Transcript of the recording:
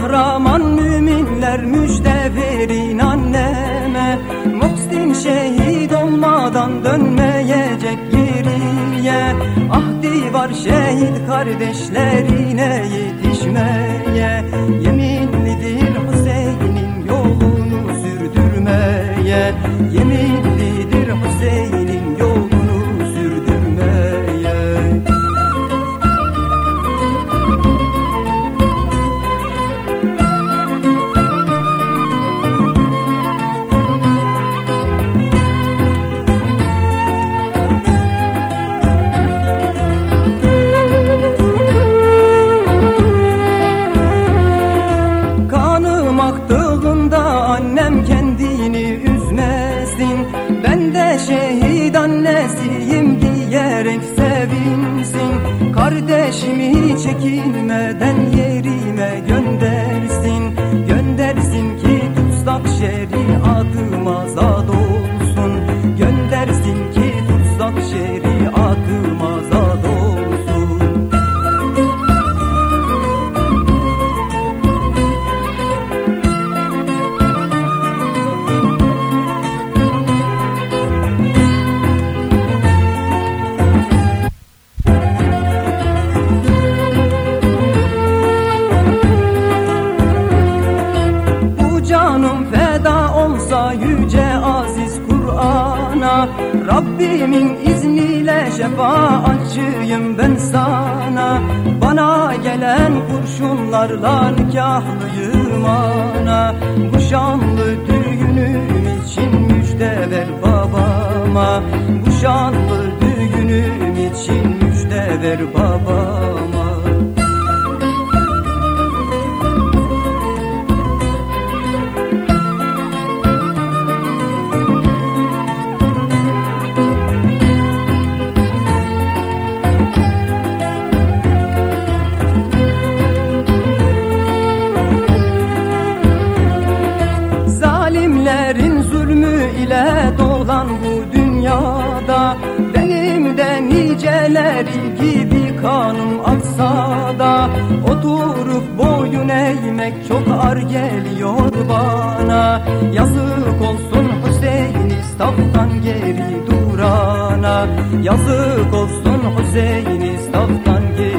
kahraman müminler müjde verin anneme. Muhsin şehit olmadan dönmeyecek geriye. Ahdi var şehit kardeşlerine yetişmeye. Yeni çekinmeden yerime göndersin Rabbimin izniyle şefaatçiyim ben sana. Bana gelen kurşunlarla nikahlıyım ana. Bu şanlı düğünüm için müjde ver babama. Bu şanlı düğünüm için müjde ver babama niceleri gibi kanım aksa da Oturup boyun eğmek çok ar geliyor bana. Yazık olsun Hüseyin istaftan geri durana. Yazık olsun Hüseyin istaftan geri